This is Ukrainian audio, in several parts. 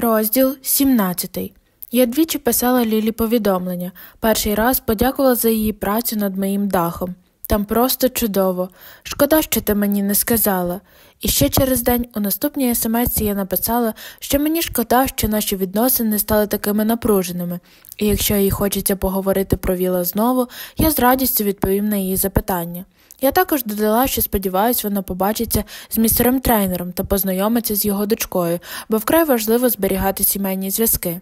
Розділ 17. Я двічі писала Лілі повідомлення. Перший раз подякувала за її працю над моїм дахом. Там просто чудово. Шкода, що ти мені не сказала. І ще через день у наступній смс я написала, що мені шкода, що наші відносини стали такими напруженими, і якщо їй хочеться поговорити про Віла знову, я з радістю відповім на її запитання. Я також додала, що сподіваюся, вона побачиться з містером трейнером та познайомиться з його дочкою, бо вкрай важливо зберігати сімейні зв'язки.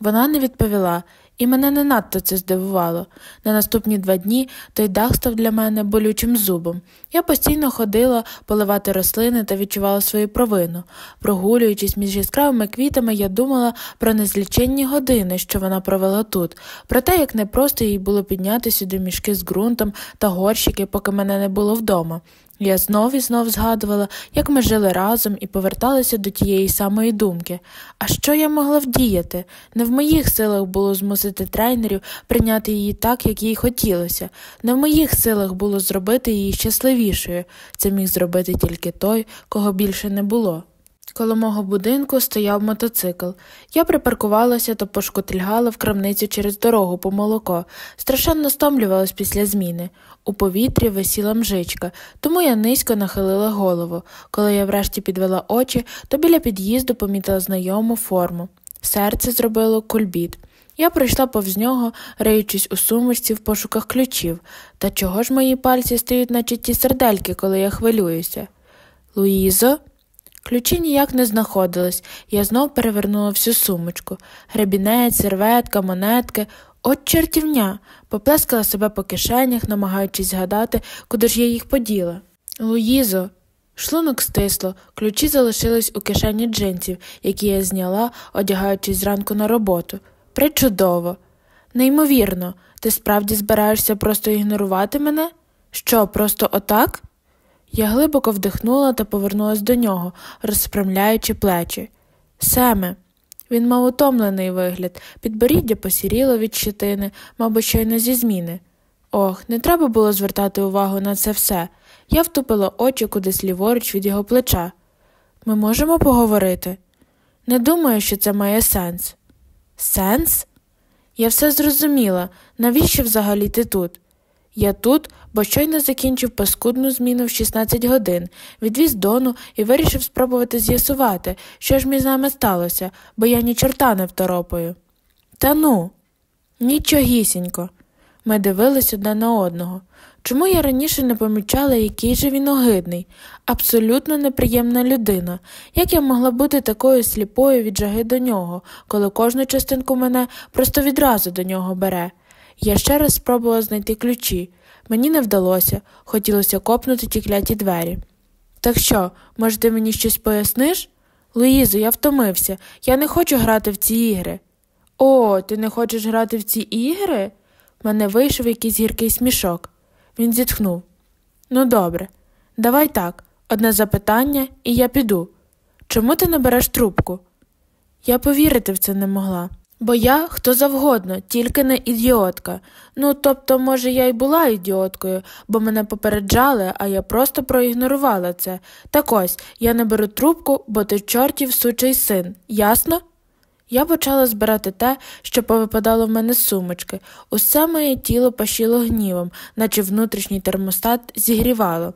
Вона не відповіла, і мене не надто це здивувало. На наступні два дні той дах став для мене болючим зубом. Я постійно ходила поливати рослини та відчувала свою провину. Прогулюючись між яскравими квітами, я думала про незліченні години, що вона провела тут, про те, як непросто їй було підняти сюди мішки з ґрунтом та горщики, поки мене не було вдома. Я знов і знов згадувала, як ми жили разом і поверталися до тієї самої думки. А що я могла вдіяти? Не в моїх силах було змусити тренерів прийняти її так, як їй хотілося, не в моїх силах було зробити її щасливішою. Це міг зробити тільки той, кого більше не було. Коло мого будинку стояв мотоцикл. Я припаркувалася та пошкотильгала в крамницю через дорогу по молоко, страшенно стомлювалась після зміни. У повітрі висіла мжичка, тому я низько нахилила голову. Коли я врешті підвела очі, то біля під'їзду помітила знайому форму. Серце зробило кульбіт. Я пройшла повз нього, риючись у сумочці в пошуках ключів. Та чого ж мої пальці стають, наче ті сердельки, коли я хвилююся? Луїзо? Ключі ніяк не знаходились, я знов перевернула всю сумочку. Гребінець, серветка, монетки. От чертівня, поплескала себе по кишенях, намагаючись згадати, куди ж я їх поділа. Луїзо, шлунок стисло, ключі залишились у кишені джинсів, які я зняла, одягаючись зранку на роботу. Причудово. Неймовірно, ти справді збираєшся просто ігнорувати мене? Що, просто отак? Я глибоко вдихнула та повернулася до нього, розпрямляючи плечі. Семе. Він мав утомлений вигляд, підборіддя посіріло від щитини, мабуть, щойно зі зміни. Ох, не треба було звертати увагу на це все. Я втупила очі кудись ліворуч від його плеча. Ми можемо поговорити? Не думаю, що це має сенс. Сенс? Я все зрозуміла. Навіщо взагалі ти тут? Я тут, бо щойно закінчив паскудну зміну в 16 годин, відвіз дону і вирішив спробувати з'ясувати, що ж між нами сталося, бо я ні чорта не второпаю. Та ну, нічогісінько. Ми дивились одне на одного. Чому я раніше не помічала, який же він огидний, абсолютно неприємна людина, як я могла бути такою сліпою від жаги до нього, коли кожну частинку мене просто відразу до нього бере. Я ще раз спробувала знайти ключі. Мені не вдалося, хотілося копнути ті кляті двері. Так що, може, ти мені щось поясниш? Луїзо, я втомився, я не хочу грати в ці ігри. О, ти не хочеш грати в ці ігри? В мене вийшов якийсь гіркий смішок. Він зітхнув. Ну, добре, давай так, одне запитання, і я піду. Чому ти не береш трубку? Я повірити в це не могла. Бо я хто завгодно, тільки не ідіотка. Ну, тобто, може, я й була ідіоткою, бо мене попереджали, а я просто проігнорувала це. Так ось я не беру трубку, бо ти чортів сучий син. Ясно? Я почала збирати те, що повипадало в мене з сумочки. Усе моє тіло пашіло гнівом, наче внутрішній термостат зігрівало.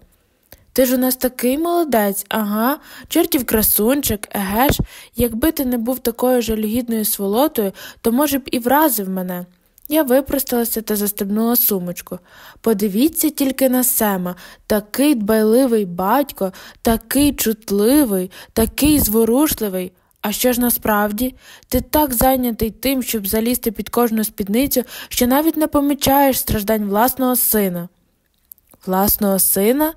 Ти ж у нас такий молодець, ага, чортів красунчик, еге ж, якби ти не був такою жалюгідною сволотою, то, може б, і вразив мене. Я випросталася та застебнула сумочку. Подивіться тільки на Сема такий дбайливий батько, такий чутливий, такий зворушливий. А що ж насправді? Ти так зайнятий тим, щоб залізти під кожну спідницю, що навіть не помічаєш страждань власного сина. Власного сина?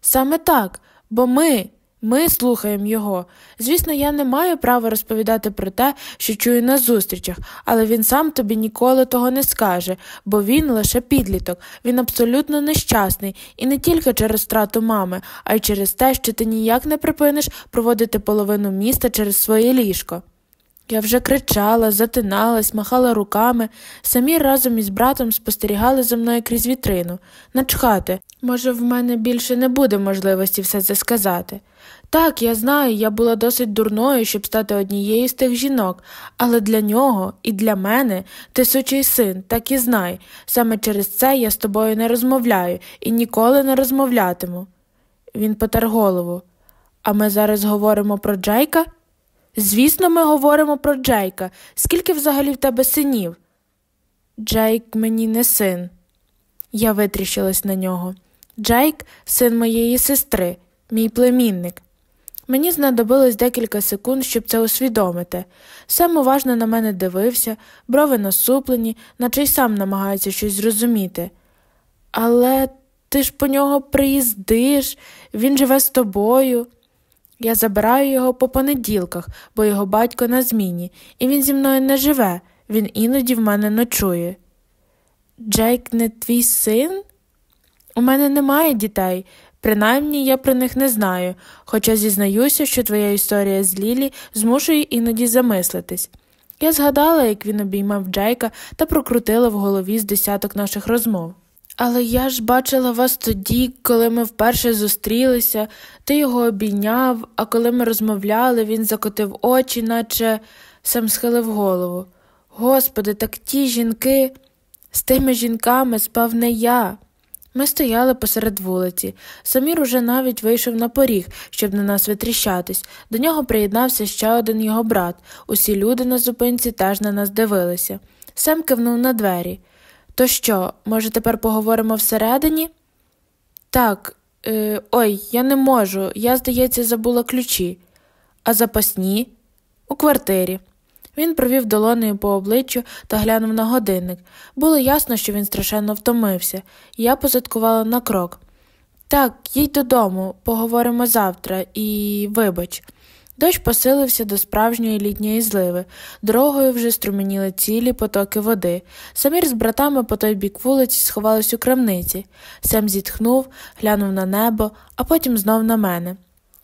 Саме так, бо ми, ми слухаємо його. Звісно, я не маю права розповідати про те, що чую на зустрічах, але він сам тобі ніколи того не скаже, бо він лише підліток, він абсолютно нещасний, і не тільки через страту мами, а й через те, що ти ніяк не припиниш проводити половину міста через своє ліжко. Я вже кричала, затиналась, махала руками, самі разом із братом спостерігали за мною крізь вітрину. Начхати, може, в мене більше не буде можливості все це сказати. Так, я знаю, я була досить дурною, щоб стати однією з тих жінок, але для нього і для мене ти сучий син, так і знай. Саме через це я з тобою не розмовляю і ніколи не розмовлятиму. Він потер голову. А ми зараз говоримо про Джейка? Звісно, ми говоримо про Джейка. Скільки взагалі в тебе синів? Джейк мені не син. Я витріщилась на нього. Джейк син моєї сестри, мій племінник. Мені знадобилось декілька секунд, щоб це усвідомити. Сам уважно на мене дивився, брови насуплені, наче й сам намагається щось зрозуміти. Але ти ж по нього приїздиш, він живе з тобою. Я забираю його по понеділках, бо його батько на зміні, і він зі мною не живе, він іноді в мене ночує. Джейк не твій син? У мене немає дітей, принаймні я про них не знаю, хоча зізнаюся, що твоя історія з Лілі змушує іноді замислитись. Я згадала, як він обіймав Джейка та прокрутила в голові з десяток наших розмов. Але я ж бачила вас тоді, коли ми вперше зустрілися, ти його обійняв, а коли ми розмовляли, він закотив очі, наче сам схилив голову. Господи, так ті жінки, з тими жінками спав не я. Ми стояли посеред вулиці. Самір уже навіть вийшов на поріг, щоб на нас витріщатись. До нього приєднався ще один його брат. Усі люди на зупинці теж на нас дивилися. Сем кивнув на двері. То що, може, тепер поговоримо всередині? Так, е, ой, я не можу. Я, здається, забула ключі. А запасні? У квартирі. Він провів долонею по обличчю та глянув на годинник. Було ясно, що він страшенно втомився, я позадкувала на крок. Так, їдь додому, поговоримо завтра і вибач. Дощ посилився до справжньої літньої зливи, дорогою вже струменіли цілі потоки води. Самір з братами по той бік вулиці сховались у крамниці. Сем зітхнув, глянув на небо, а потім знов на мене.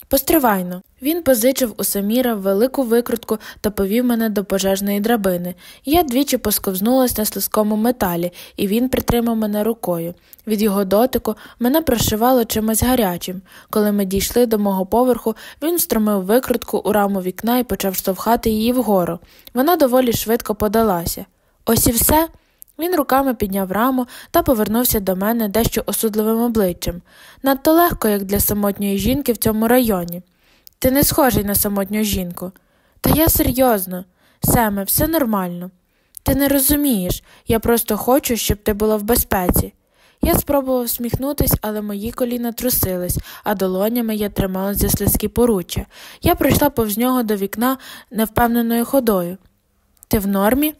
Постривайно. Він позичив у Саміра велику викрутку та повів мене до пожежної драбини. Я двічі посковзнулась на слизькому металі, і він притримав мене рукою. Від його дотику мене прошивало чимось гарячим. Коли ми дійшли до мого поверху, він стромив викрутку у раму вікна і почав штовхати її вгору. Вона доволі швидко подалася. Ось і все. Він руками підняв раму та повернувся до мене дещо осудливим обличчям. Надто легко, як для самотньої жінки в цьому районі. Ти не схожий на самотню жінку. Та я серйозно, Семе, все нормально. Ти не розумієш, я просто хочу, щоб ти була в безпеці. Я спробував всміхнутись, але мої коліна трусились, а долонями я трималась за слизькі поруччя. Я прийшла повз нього до вікна невпевненою ходою. Ти в нормі?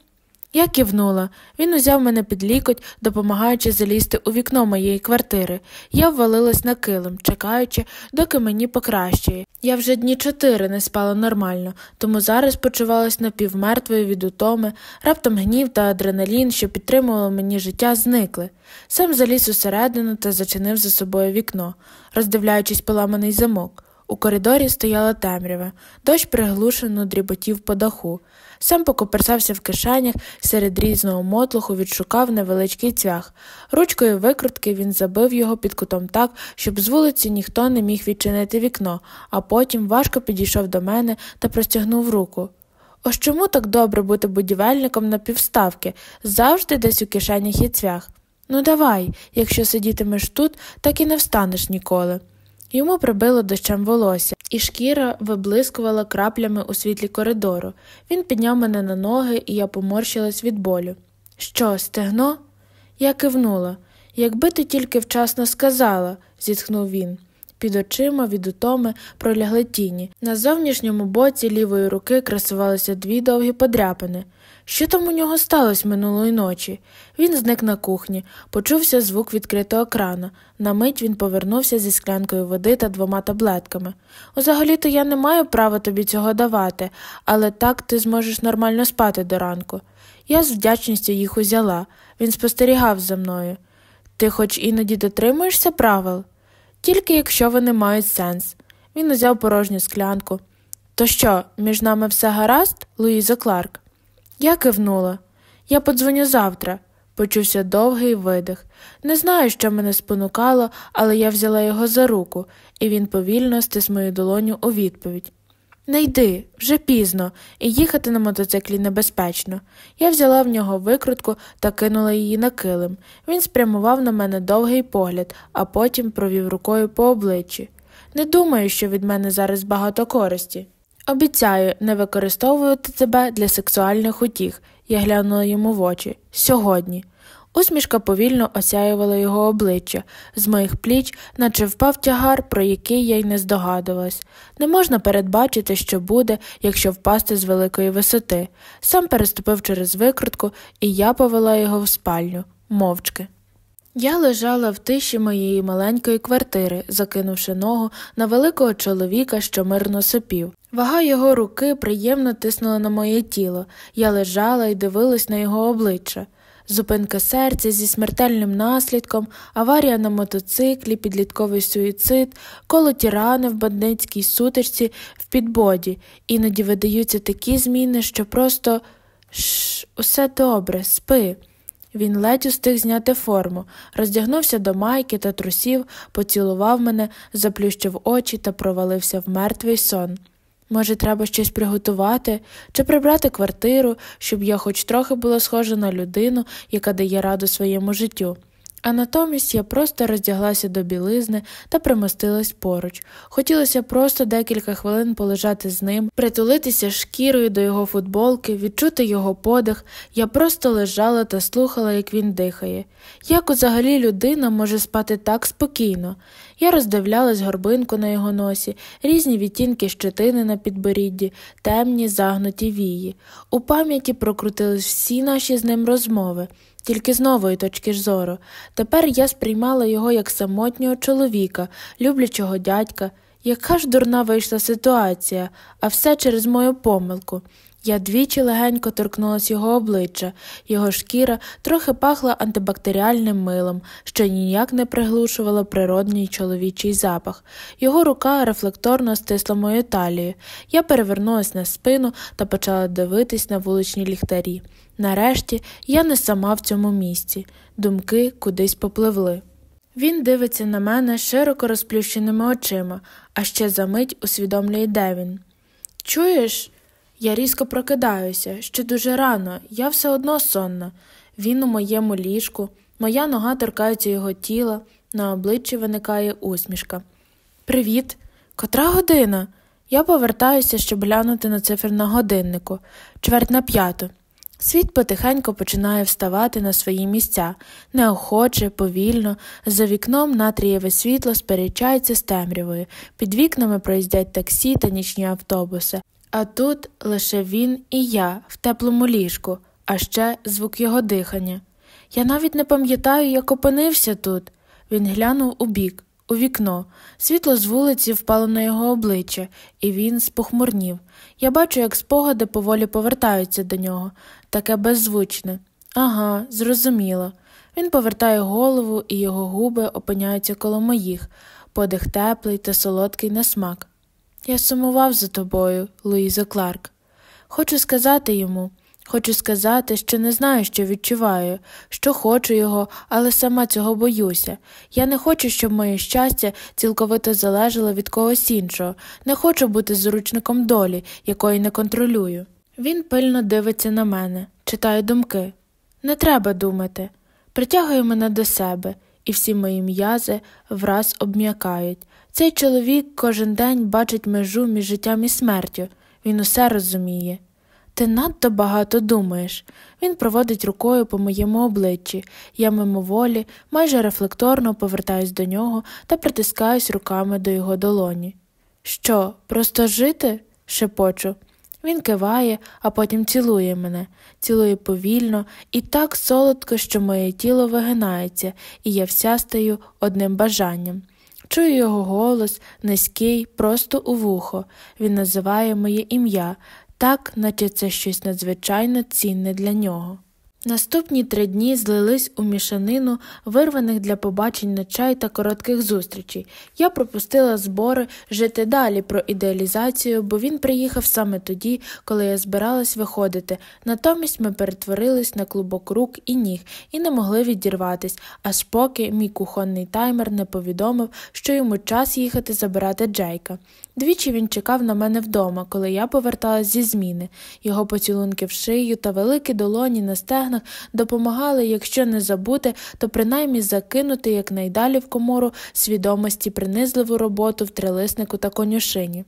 Я кивнула. Він узяв мене під лікоть, допомагаючи залізти у вікно моєї квартири. Я ввалилась на килим, чекаючи, доки мені покращує. Я вже дні чотири не спала нормально, тому зараз почувалась напівмертвою від утоми, раптом гнів та адреналін, що підтримували мені життя, зникли. Сам заліз усередину та зачинив за собою вікно, роздивляючись поламаний замок. У коридорі стояла темрява, дощ приглушено дріботів по даху. Сам покоперсався в кишенях, серед різного мотлуху відшукав невеличкий цвях. Ручкою викрутки він забив його під кутом так, щоб з вулиці ніхто не міг відчинити вікно, а потім важко підійшов до мене та простягнув руку. Ось чому так добре бути будівельником на півставки, завжди десь у кишенях є цвях. Ну, давай, якщо сидітимеш тут, так і не встанеш ніколи. Йому прибило дощем волосся, і шкіра виблискувала краплями у світлі коридору. Він підняв мене на ноги, і я поморщилась від болю. Що, стегно? Я кивнула. Якби ти тільки вчасно сказала, зітхнув він. Під очима від утоми пролягли тіні. На зовнішньому боці лівої руки красувалися дві довгі подряпини. Що там у нього сталося минулої ночі? Він зник на кухні, почувся звук відкритого крана. На мить він повернувся зі склянкою води та двома таблетками. Узагалі то я не маю права тобі цього давати, але так ти зможеш нормально спати до ранку. Я з вдячністю їх узяла. Він спостерігав за мною. Ти хоч іноді дотримуєшся правил? Тільки якщо вони мають сенс. Він узяв порожню склянку. То що, між нами все гаразд, Луїза Кларк? Я кивнула. Я подзвоню завтра. Почувся довгий видих. Не знаю, що мене спонукало, але я взяла його за руку, і він повільно стис мою долоню у відповідь. Не йди, вже пізно, і їхати на мотоциклі небезпечно. Я взяла в нього викрутку та кинула її на килим. Він спрямував на мене довгий погляд, а потім провів рукою по обличчі. Не думаю, що від мене зараз багато користі. Обіцяю не використовувати тебе для сексуальних утіх, я глянула йому в очі. Сьогодні. Усмішка повільно осяювала його обличчя, з моїх пліч, наче впав тягар, про який я й не здогадувалась. Не можна передбачити, що буде, якщо впасти з великої висоти. Сам переступив через викрутку, і я повела його в спальню, мовчки. Я лежала в тиші моєї маленької квартири, закинувши ногу на великого чоловіка, що мирно сопів. Вага його руки приємно тиснула на моє тіло. Я лежала і дивилась на його обличчя. Зупинка серця зі смертельним наслідком, аварія на мотоциклі, підлітковий суїцид, колоті рани в бандитській сутичці в підбоді, іноді видаються такі зміни, що просто Шш, усе добре, спи. Він ледь устиг зняти форму, роздягнувся до майки та трусів, поцілував мене, заплющив очі та провалився в мертвий сон. Може, треба щось приготувати чи прибрати квартиру, щоб я хоч трохи була схожа на людину, яка дає раду своєму життю. А натомість я просто роздяглася до білизни та примостилась поруч. Хотілося просто декілька хвилин полежати з ним, притулитися шкірою до його футболки, відчути його подих. Я просто лежала та слухала, як він дихає. Як взагалі людина може спати так спокійно? Я роздивлялась горбинку на його носі, різні відтінки щетини на підборідді, темні загнуті вії. У пам'яті прокрутились всі наші з ним розмови тільки з нової точки зору. Тепер я сприймала його як самотнього чоловіка, люблячого дядька. Яка ж дурна вийшла ситуація, а все через мою помилку. Я двічі легенько торкнулася його обличчя, його шкіра трохи пахла антибактеріальним милом, що ніяк не приглушувала природній чоловічий запах. Його рука рефлекторно стисла мою талію. Я перевернулась на спину та почала дивитись на вуличні ліхтарі. Нарешті я не сама в цьому місці, думки кудись попливли. Він дивиться на мене широко розплющеними очима, а ще за мить усвідомлює, де він. Чуєш? Я різко прокидаюся, ще дуже рано, я все одно сонна. Він у моєму ліжку, моя нога торкається його тіла, на обличчі виникає усмішка. Привіт, котра година? Я повертаюся, щоб глянути на цифр на годиннику, чверть на п'яту. Світ потихеньку починає вставати на свої місця, неохоче, повільно, за вікном натрієве світло сперечається з темрявою, під вікнами проїздять таксі та нічні автобуси, а тут лише він і я в теплому ліжку, а ще звук його дихання. Я навіть не пам'ятаю, як опинився тут. Він глянув у бік, у вікно. Світло з вулиці впало на його обличчя, і він спохмурнів. Я бачу, як спогади поволі повертаються до нього, таке беззвучне. Ага, зрозуміло. Він повертає голову, і його губи опиняються коло моїх, подих теплий та солодкий на смак. Я сумував за тобою, Луїза Кларк. Хочу сказати йому, хочу сказати, що не знаю, що відчуваю, що хочу його, але сама цього боюся. Я не хочу, щоб моє щастя цілковито залежало від когось іншого, не хочу бути зручником долі, якої не контролюю. Він пильно дивиться на мене, читає думки. Не треба думати. Притягує мене до себе, і всі мої м'язи враз обм'якають. Цей чоловік кожен день бачить межу між життям і смертю, він усе розуміє. Ти надто багато думаєш. Він проводить рукою по моєму обличчі, я мимоволі, майже рефлекторно повертаюсь до нього та притискаюсь руками до його долоні. Що, просто жити? шепочу. Він киває, а потім цілує мене, цілує повільно і так солодко, що моє тіло вигинається, і я вся стаю одним бажанням. Чую його голос, низький, просто у вухо. Він називає моє ім'я, так, наче це щось надзвичайно цінне для нього. Наступні три дні злились у мішанину вирваних для побачень ночей та коротких зустрічей. Я пропустила збори жити далі про ідеалізацію, бо він приїхав саме тоді, коли я збиралась виходити. Натомість ми перетворились на клубок рук і ніг і не могли відірватись, аж поки мій кухонний таймер не повідомив, що йому час їхати забирати Джейка. Двічі він чекав на мене вдома, коли я поверталась зі зміни. Його поцілунки в шию та великі долоні на стегнах допомагали, якщо не забути, то принаймні закинути якнайдалі в комору свідомості принизливу роботу в трилиснику та конюшині.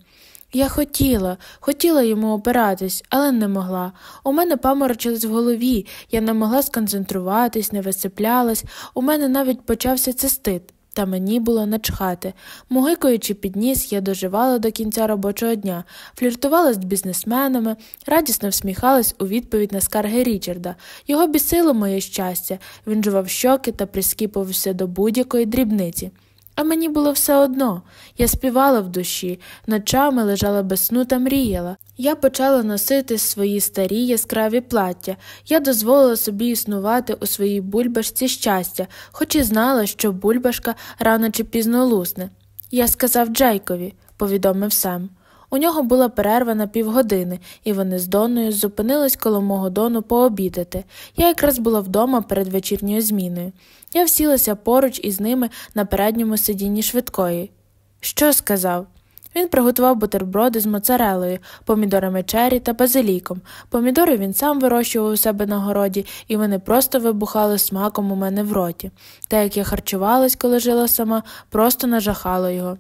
Я хотіла, хотіла йому опиратись, але не могла. У мене паморочилось в голові, я не могла сконцентруватись, не висиплялась, у мене навіть почався цистит. Та мені було начхати. Могикуючи, під ніс, я доживала до кінця робочого дня, фліртувала з бізнесменами, радісно всміхалась у відповідь на скарги Річарда. Його бісило моє щастя, він жував щоки та прискіпувався до будь-якої дрібниці. А мені було все одно. Я співала в душі, ночами лежала без сну та мріяла. Я почала носити свої старі яскраві плаття. Я дозволила собі існувати у своїй бульбашці щастя, хоч і знала, що бульбашка рано чи пізно лусне. Я сказав Джейкові, повідомив Сем. У нього була перерва на півгодини, і вони з Доною зупинились коло мого дону пообідати. Я якраз була вдома перед вечірньою зміною. Я всілася поруч із ними на передньому сидінні швидкої. Що сказав? Він приготував бутерброди з моцарелою, помідорами чері та базиліком. Помідори він сам вирощував у себе на городі, і вони просто вибухали смаком у мене в роті. Те, як я харчувалась, коли жила сама, просто нажахало його.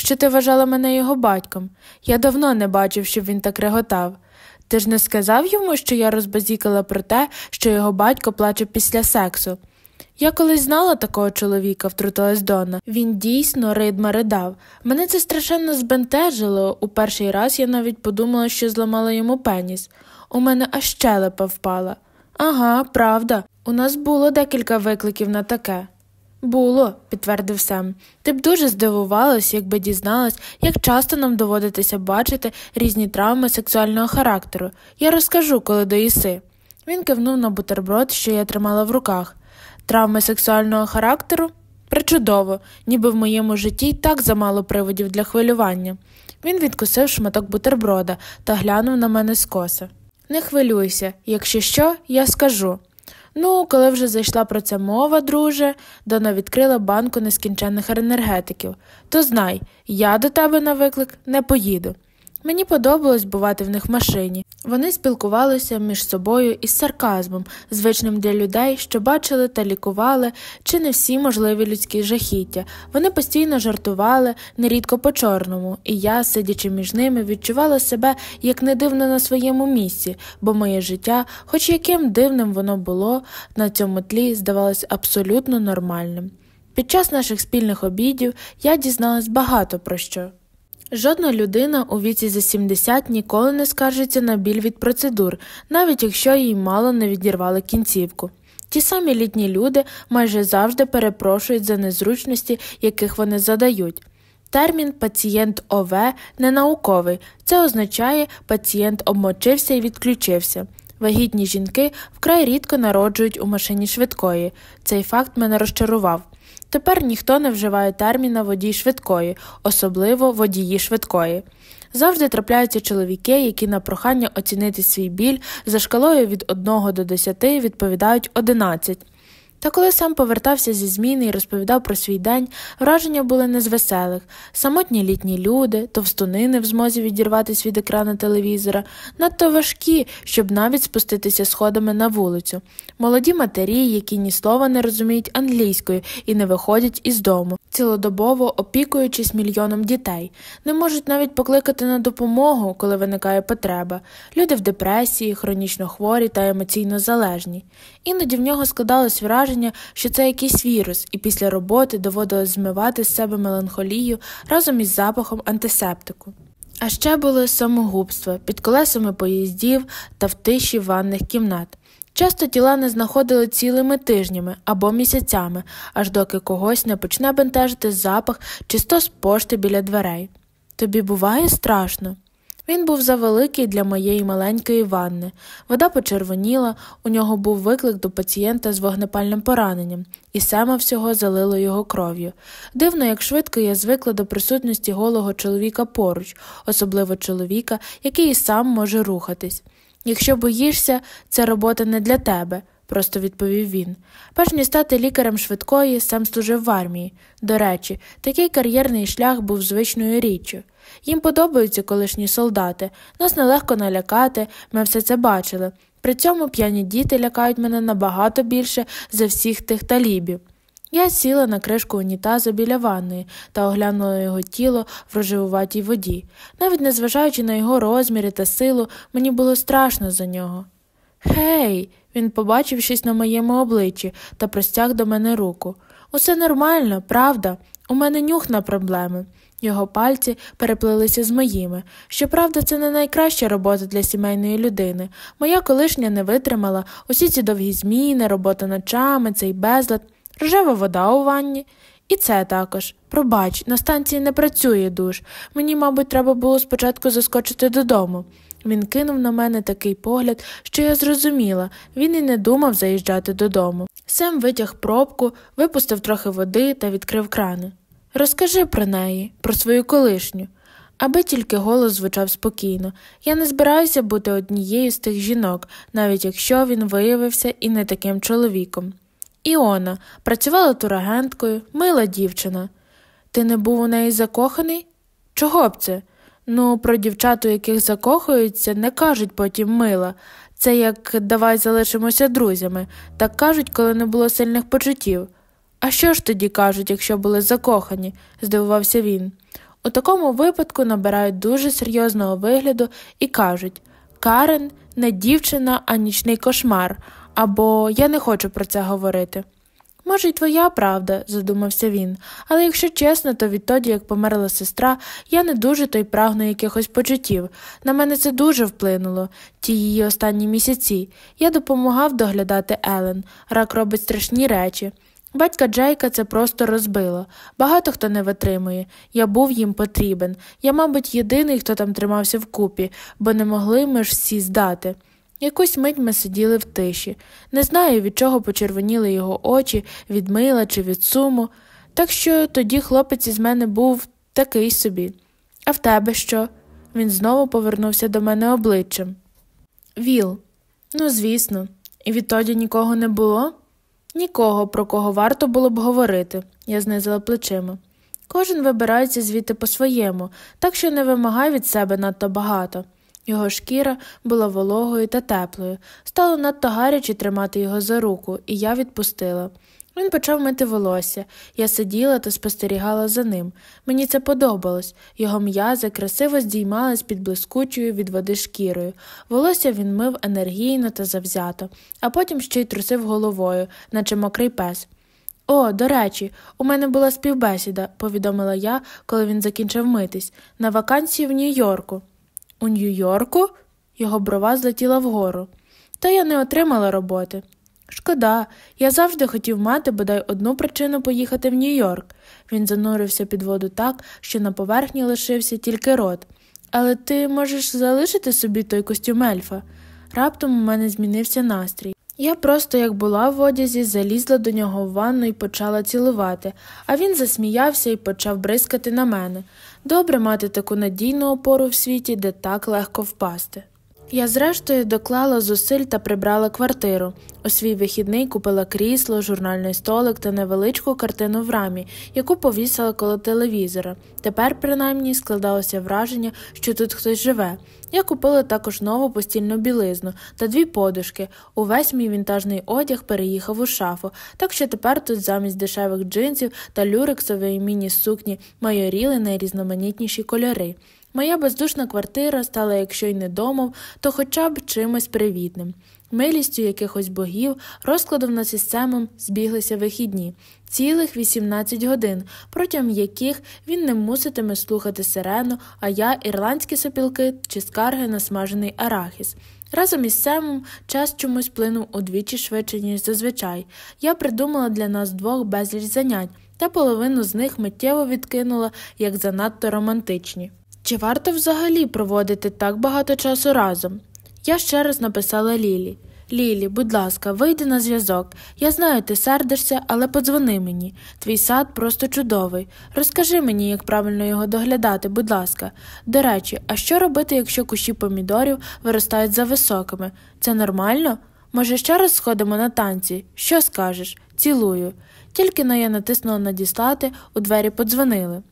Що ти вважала мене його батьком? Я давно не бачив, щоб він так реготав. Ти ж не сказав йому, що я розбазікала про те, що його батько плаче після сексу. Я колись знала такого чоловіка, втрутилась Донна. Він дійсно ридма ридав. Мене це страшенно збентежило. У перший раз я навіть подумала, що зламала йому пеніс. У мене аж щелепа впала. Ага, правда. У нас було декілька викликів на таке. Було, підтвердив Сем. Ти б дуже здивувалась, якби дізналась, як часто нам доводитися бачити різні травми сексуального характеру. Я розкажу, коли доїси. Він кивнув на бутерброд, що я тримала в руках. Травми сексуального характеру? Причудово, ніби в моєму житті й так замало приводів для хвилювання. Він відкусив шматок бутерброда та глянув на мене скоса. Не хвилюйся, якщо що, я скажу. Ну, коли вже зайшла про це мова, друже, Дона відкрила банку нескінченних енергетиків, то знай, я до тебе на виклик не поїду. Мені подобалось бувати в них в машині. Вони спілкувалися між собою із сарказмом, звичним для людей, що бачили та лікували чи не всі можливі людські жахіття. Вони постійно жартували, нерідко по чорному, і я, сидячи між ними, відчувала себе як не дивно на своєму місці, бо моє життя, хоч яким дивним воно було, на цьому тлі здавалось абсолютно нормальним. Під час наших спільних обідів я дізналась багато про що. Жодна людина у віці за 70 ніколи не скаржиться на біль від процедур, навіть якщо їй мало не відірвали кінцівку. Ті самі літні люди майже завжди перепрошують за незручності, яких вони задають. Термін пацієнт ОВ не науковий, це означає пацієнт обмочився і відключився. Вагітні жінки вкрай рідко народжують у машині швидкої. Цей факт мене розчарував. Тепер ніхто не вживає терміна водій швидкої, особливо водії швидкої. Завжди трапляються чоловіки, які на прохання оцінити свій біль за шкалою від 1 до 10 відповідають 11. Та коли сам повертався зі зміни і розповідав про свій день, враження були не з веселих. Самотні літні люди, товстуни не в змозі відірватися від екрану телевізора, надто важкі, щоб навіть спуститися сходами на вулицю, молоді матері, які ні слова не розуміють англійською і не виходять із дому, цілодобово опікуючись мільйоном дітей, не можуть навіть покликати на допомогу, коли виникає потреба. Люди в депресії, хронічно хворі та емоційно залежні. Іноді в нього складалось враження враження, що це якийсь вірус, і після роботи доводилось змивати з себе меланхолію разом із запахом антисептику. А ще були самогубства під колесами поїздів та в тиші ванних кімнат. Часто тіла не знаходили цілими тижнями або місяцями, аж доки когось не почне бентежити запах чи стос пошти біля дверей. Тобі буває страшно. Він був завеликий для моєї маленької ванни. Вода почервоніла, у нього був виклик до пацієнта з вогнепальним пораненням, і саме всього залило його кров'ю. Дивно, як швидко я звикла до присутності голого чоловіка поруч, особливо чоловіка, який і сам може рухатись. Якщо боїшся, це робота не для тебе просто відповів він. Перш ніж стати лікарем швидкої, сам служив в армії. До речі, такий кар'єрний шлях був звичною річчю. Їм подобаються колишні солдати, нас нелегко налякати, ми все це бачили. При цьому п'яні діти лякають мене набагато більше за всіх тих талібів. Я сіла на кришку унітазу біля ванної та оглянула його тіло в рожевуватій воді. Навіть незважаючи на його розміри та силу, мені було страшно за нього. Гей, він побачив щось на моєму обличчі та простяг до мене руку. Усе нормально, правда, у мене нюх на проблеми. Його пальці переплилися з моїми. Щоправда, це не найкраща робота для сімейної людини. Моя колишня не витримала усі ці довгі зміни, робота ночами, цей безлад, рожева вода у ванні. І це також. Пробач, на станції не працює душ. Мені, мабуть, треба було спочатку заскочити додому. Він кинув на мене такий погляд, що я зрозуміла, він і не думав заїжджати додому. Сем витяг пробку, випустив трохи води та відкрив крани. Розкажи про неї, про свою колишню. Аби тільки голос звучав спокійно. Я не збираюся бути однією з тих жінок, навіть якщо він виявився і не таким чоловіком. Іона працювала турагенткою, мила дівчина. Ти не був у неї закоханий? Чого б це? Ну, про дівчат, у яких закохуються, не кажуть потім мила. Це як давай залишимося друзями, так кажуть, коли не було сильних почуттів. А що ж тоді кажуть, якщо були закохані? здивувався він. У такому випадку набирають дуже серйозного вигляду і кажуть Карен не дівчина, а нічний кошмар, або я не хочу про це говорити. Може, й твоя правда, задумався він, але якщо чесно, то відтоді, як померла сестра, я не дуже то й прагну якихось почуттів. На мене це дуже вплинуло, ті її останні місяці. Я допомагав доглядати Елен, рак робить страшні речі. Батька Джейка це просто розбило. Багато хто не витримує. Я був їм потрібен. Я, мабуть, єдиний, хто там тримався вкупі, бо не могли ми ж всі здати. Якусь мить ми сиділи в тиші. Не знаю, від чого почервоніли його очі, від мила чи від суму. Так що тоді хлопець із мене був такий собі. А в тебе що? Він знову повернувся до мене обличчям. Віл, ну, звісно, і відтоді нікого не було? Нікого, про кого варто було б говорити, я знизила плечима. Кожен вибирається звідти по своєму, так що не вимагай від себе надто багато. Його шкіра була вологою та теплою, стало надто гаряче тримати його за руку, і я відпустила. Він почав мити волосся. Я сиділа та спостерігала за ним. Мені це подобалось. Його м'язи красиво здіймались під блискучою від води шкірою. Волосся він мив енергійно та завзято, а потім ще й трусив головою, наче мокрий пес. О, до речі, у мене була співбесіда, повідомила я, коли він закінчив митись, на вакансії в Нью-Йорку. У Нью-Йорку? Його брова злетіла вгору. Та я не отримала роботи. Шкода, я завжди хотів мати бодай одну причину поїхати в Нью-Йорк. Він занурився під воду так, що на поверхні лишився тільки рот. Але ти можеш залишити собі той костюм ельфа. Раптом у мене змінився настрій. Я просто, як була в одязі, залізла до нього в ванну і почала цілувати, а він засміявся і почав бризкати на мене. Добре мати таку надійну опору в світі, де так легко впасти. Я, зрештою, доклала зусиль та прибрала квартиру. У свій вихідний купила крісло, журнальний столик та невеличку картину в рамі, яку повісила коло телевізора. Тепер, принаймні, складалося враження, що тут хтось живе. Я купила також нову постільну білизну та дві подушки. Увесь мій вінтажний одяг переїхав у шафу, так що тепер тут замість дешевих джинсів та люрексової міні-сукні майоріли найрізноманітніші кольори. Моя бездушна квартира стала, якщо й не домом, то хоча б чимось привітним. Милістю якихось богів, розкладом над системом збіглися вихідні, цілих 18 годин, протягом яких він не муситиме слухати сирену, а я ірландські сопілки чи скарги на смажений арахіс. Разом із Семом час чомусь плинув удвічі швидше, ніж зазвичай. Я придумала для нас двох безліч занять, та половину з них миттєво відкинула як занадто романтичні. Чи варто взагалі проводити так багато часу разом? Я ще раз написала Лілі. Лілі, будь ласка, вийди на зв'язок. Я знаю, ти сердишся, але подзвони мені. Твій сад просто чудовий. Розкажи мені, як правильно його доглядати, будь ласка. До речі, а що робити, якщо кущі помідорів виростають за високими? Це нормально? Може, ще раз сходимо на танці? Що скажеш? Цілую. Тільки но я натиснула надіслати, у двері подзвонили.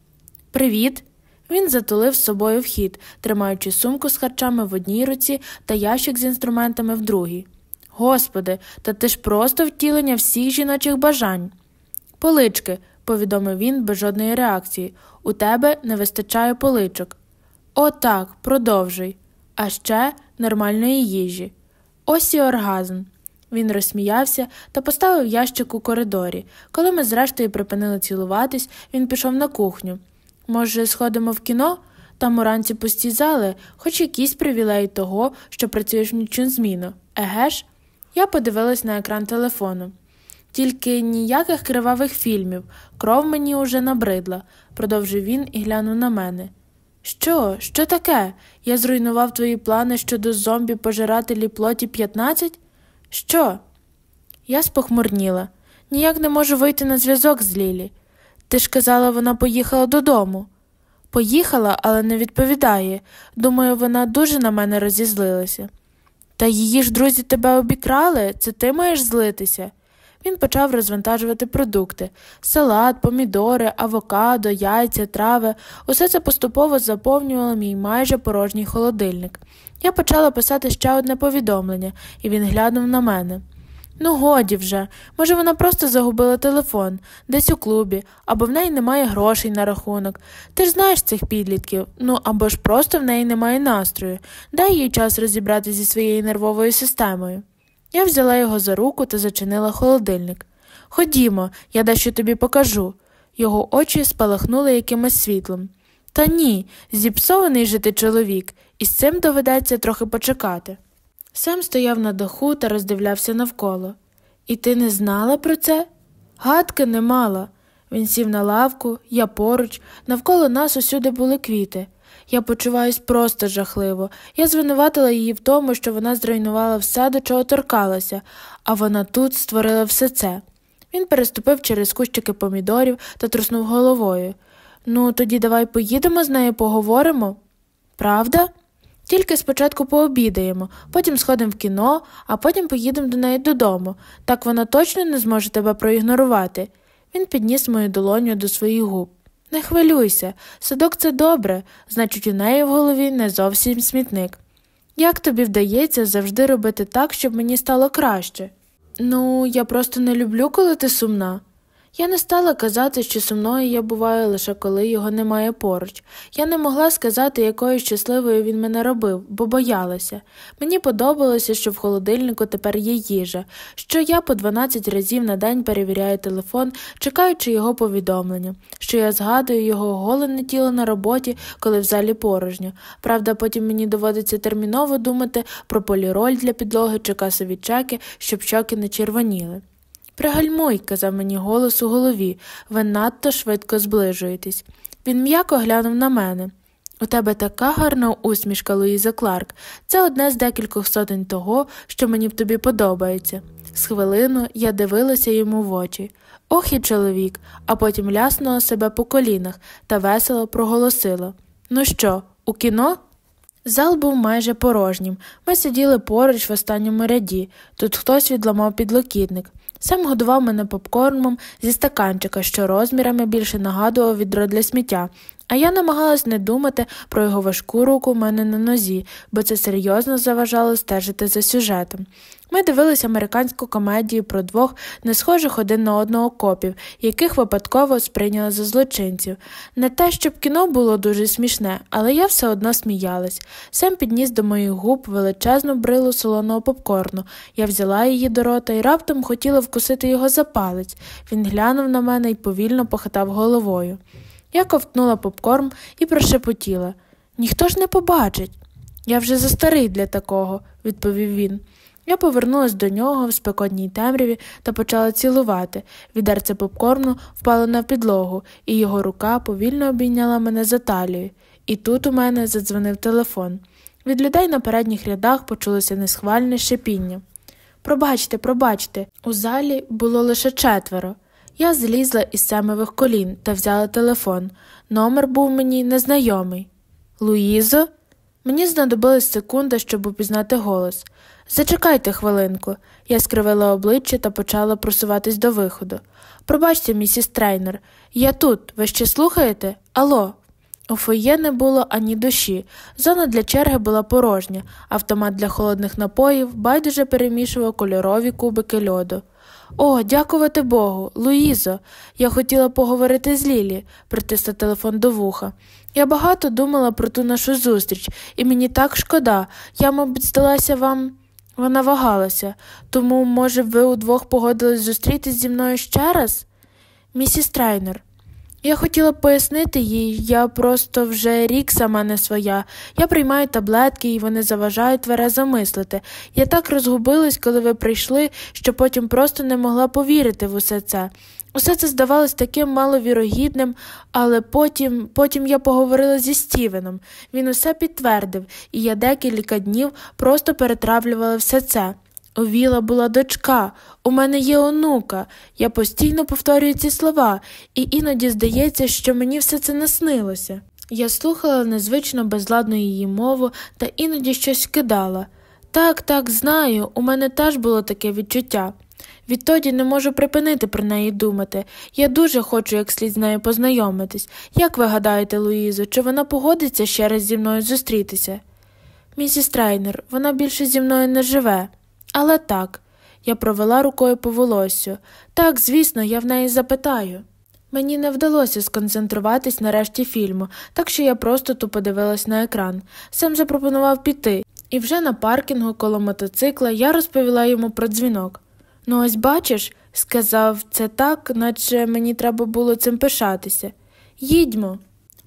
Привіт. Він затулив з собою вхід, тримаючи сумку з харчами в одній руці та ящик з інструментами в другій. Господи, та ти ж просто втілення всіх жіночих бажань. Полички, повідомив він без жодної реакції. У тебе не вистачає поличок. О, так, продовжуй. А ще нормальної їжі. Ось і оргазм. Він розсміявся та поставив ящик у коридорі. Коли ми зрештою припинили цілуватись, він пішов на кухню. Може, сходимо в кіно? Там уранці пусті зали, хоч якісь привілеї того, що працюєш в нічну зміну. Еге ж? Я подивилась на екран телефону. Тільки ніяких кривавих фільмів, кров мені уже набридла, продовжив він і глянув на мене. Що, що таке? Я зруйнував твої плани щодо зомбі пожирателі плоті 15? Що? Я спохмурніла. Ніяк не можу вийти на зв'язок з Лілі. Ти ж казала, вона поїхала додому. Поїхала, але не відповідає. Думаю, вона дуже на мене розізлилася. Та її ж друзі тебе обікрали, це ти маєш злитися. Він почав розвантажувати продукти салат, помідори, авокадо, яйця, трави. Усе це поступово заповнювало мій майже порожній холодильник. Я почала писати ще одне повідомлення, і він глянув на мене. Ну, годі вже. Може, вона просто загубила телефон, десь у клубі, або в неї немає грошей на рахунок. Ти ж знаєш цих підлітків, ну або ж просто в неї немає настрою. Дай їй час розібратися зі своєю нервовою системою. Я взяла його за руку та зачинила холодильник. Ходімо, я дещо тобі покажу. Його очі спалахнули якимось світлом. Та ні, зіпсований же ти чоловік, і з цим доведеться трохи почекати. Сем стояв на даху та роздивлявся навколо. І ти не знала про це? Гадки не мала. Він сів на лавку, я поруч, навколо нас усюди були квіти. Я почуваюсь просто жахливо. Я звинуватила її в тому, що вона зруйнувала все, до чого торкалася, а вона тут створила все це. Він переступив через кущики помідорів та труснув головою. Ну, тоді давай поїдемо з нею поговоримо. Правда? Тільки спочатку пообідаємо, потім сходимо в кіно, а потім поїдемо до неї додому. Так вона точно не зможе тебе проігнорувати. Він підніс мою долоню до своїх губ. Не хвилюйся, садок це добре, значить, у неї в голові не зовсім смітник. Як тобі вдається завжди робити так, щоб мені стало краще? Ну, я просто не люблю, коли ти сумна. Я не стала казати, що сумною я буваю лише коли його немає поруч. Я не могла сказати, якою щасливою він мене робив, бо боялася. Мені подобалося, що в холодильнику тепер є їжа, що я по 12 разів на день перевіряю телефон, чекаючи його повідомлення, що я згадую його голене тіло на роботі, коли в залі порожньо. Правда, потім мені доводиться терміново думати про поліроль для підлоги чи касові чеки, щоб щоки не червоніли. Пригальмуй, казав мені голос у голові, ви надто швидко зближуєтесь. Він м'яко глянув на мене. У тебе така гарна усмішка, Луїза Кларк. Це одне з декількох сотень того, що мені в тобі подобається. З хвилину я дивилася йому в очі. Ох і чоловік, а потім ляснула себе по колінах та весело проголосила Ну що, у кіно? Зал був майже порожнім. Ми сиділи поруч в останньому ряді. Тут хтось відламав підлокітник. Сам годував мене попкормом зі стаканчика, що розмірами більше нагадував відро для сміття, а я намагалась не думати про його важку руку в мене на нозі, бо це серйозно заважало стежити за сюжетом. Ми дивилися американську комедію про двох несхожих один на одного копів, яких випадково сприйняли за злочинців. Не те, щоб кіно було дуже смішне, але я все одно сміялась. Сем підніс до моїх губ величезну брилу солоного попкорну. Я взяла її до рота і раптом хотіла вкусити його за палець. Він глянув на мене і повільно похитав головою. Я ковтнула попкорн і прошепотіла ніхто ж не побачить. Я вже застарий для такого, відповів він. Я повернулася до нього в спекотній темряві та почала цілувати. Відерце попкорну впало на підлогу, і його рука повільно обійняла мене за талію. і тут у мене задзвонив телефон. Від людей на передніх рядах почулося несхвальне шипіння. Пробачте, пробачте, у залі було лише четверо. Я злізла із семових колін та взяла телефон. Номер був мені незнайомий. Луїзо? Мені знадобилась секунда, щоб упізнати голос. Зачекайте хвилинку. Я скривила обличчя та почала просуватись до виходу. Пробачте, місіс трейнер, я тут. Ви ще слухаєте? Алло. У фоє не було ані душі. Зона для черги була порожня, автомат для холодних напоїв байдуже перемішував кольорові кубики льоду. О, дякувати Богу, Луїзо. Я хотіла поговорити з Лілі, притисла телефон до вуха. Я багато думала про ту нашу зустріч, і мені так шкода. Я, мабуть, здалася вам. Вона вагалася, тому, може, ви удвох погодились зустрітись зі мною ще раз? Місіс Трайнер, я хотіла пояснити їй, я просто вже рік сама не своя. Я приймаю таблетки і вони заважають тверезо мислити. Я так розгубилась, коли ви прийшли, що потім просто не могла повірити в усе це. Усе це здавалось таким маловірогідним, але потім потім я поговорила зі Стівеном. Він усе підтвердив, і я декілька днів просто перетравлювала все це. У була дочка, у мене є онука. Я постійно повторюю ці слова, і іноді здається, що мені все це наснилося. Я слухала незвично безладну її мову та іноді щось кидала. Так, так, знаю, у мене теж було таке відчуття. Відтоді не можу припинити про неї думати. Я дуже хочу як слід з нею познайомитись. Як ви гадаєте, Луїзо, чи вона погодиться ще раз зі мною зустрітися? Місіс Трайнер, вона більше зі мною не живе. Але так, я провела рукою по волосю. Так, звісно, я в неї запитаю. Мені не вдалося сконцентруватись на решті фільму, так що я просто тупо подивилась на екран. Сам запропонував піти, і вже на паркінгу коло мотоцикла я розповіла йому про дзвінок. Ну, ось бачиш, сказав це так, наче мені треба було цим пишатися. Їдьмо.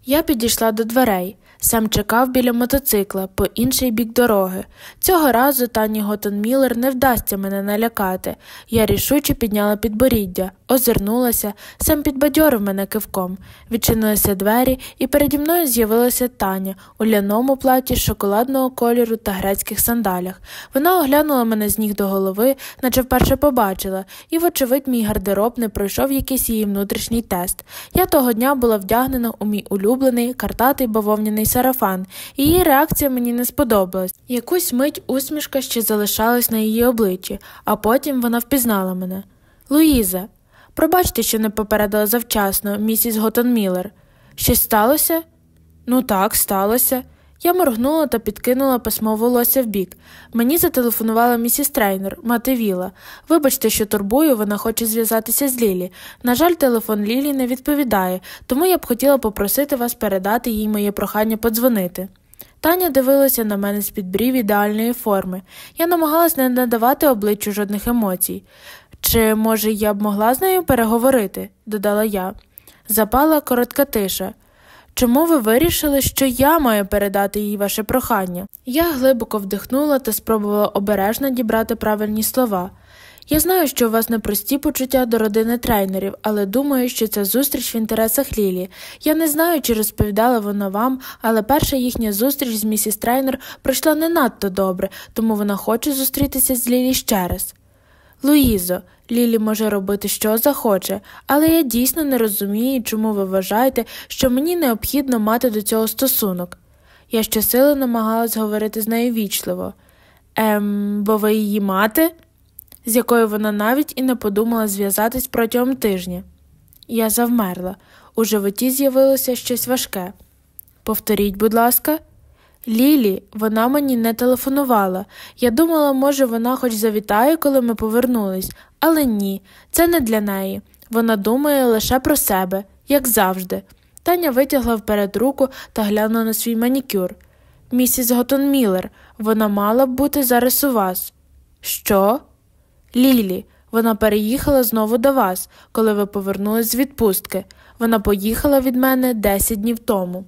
Я підійшла до дверей. Сам чекав біля мотоцикла по інший бік дороги. Цього разу Тані Готон Міллер не вдасться мене налякати. Я рішуче підняла підборіддя, озирнулася, сам підбадьорив мене кивком. Відчинилися двері, і переді мною з'явилася Таня у ляному платі шоколадного кольору та грецьких сандалях. Вона оглянула мене з ніг до голови, наче вперше побачила, і, вочевидь, мій гардероб не пройшов якийсь її внутрішній тест. Я того дня була вдягнена у мій улюблений картатий бавовняний сарафан, її реакція мені не сподобалась. Якусь мить усмішка ще залишалась на її обличчі, а потім вона впізнала мене. Луїза, пробачте, що не попередила завчасно, місіс Готон Міллер. Щось сталося? Ну так, сталося. Я моргнула та підкинула письмо волосся вбік. Мені зателефонувала місіс Трейнер, мати Віла. Вибачте, що турбую, вона хоче зв'язатися з Лілі. На жаль, телефон Лілі не відповідає, тому я б хотіла попросити вас передати їй моє прохання подзвонити. Таня дивилася на мене з під брів ідеальної форми. Я намагалась не надавати обличчю жодних емоцій. Чи, може, я б могла з нею переговорити? додала я. Запала коротка тиша. Чому ви вирішили, що я маю передати їй ваше прохання? Я глибоко вдихнула та спробувала обережно дібрати правильні слова. Я знаю, що у вас непрості почуття до родини трейнерів, але думаю, що це зустріч в інтересах Лілі. Я не знаю, чи розповідала вона вам, але перша їхня зустріч з місіс трейнер пройшла не надто добре, тому вона хоче зустрітися з Лілі ще раз. Луїзо, Лілі може робити, що захоче, але я дійсно не розумію, чому ви вважаєте, що мені необхідно мати до цього стосунок. Я щосили намагалась говорити з нею вічливо. Ем, бо ви її мати, з якою вона навіть і не подумала зв'язатись протягом тижня. Я завмерла. У животі з'явилося щось важке. Повторіть, будь ласка. Лілі, вона мені не телефонувала. Я думала, може, вона хоч завітає, коли ми повернулись, але ні, це не для неї. Вона думає лише про себе, як завжди. Таня витягла вперед руку та глянула на свій манікюр. Місіс Готон Міллер, вона мала б бути зараз у вас. Що? Лілі, вона переїхала знову до вас, коли ви повернулись з відпустки. Вона поїхала від мене десять днів тому.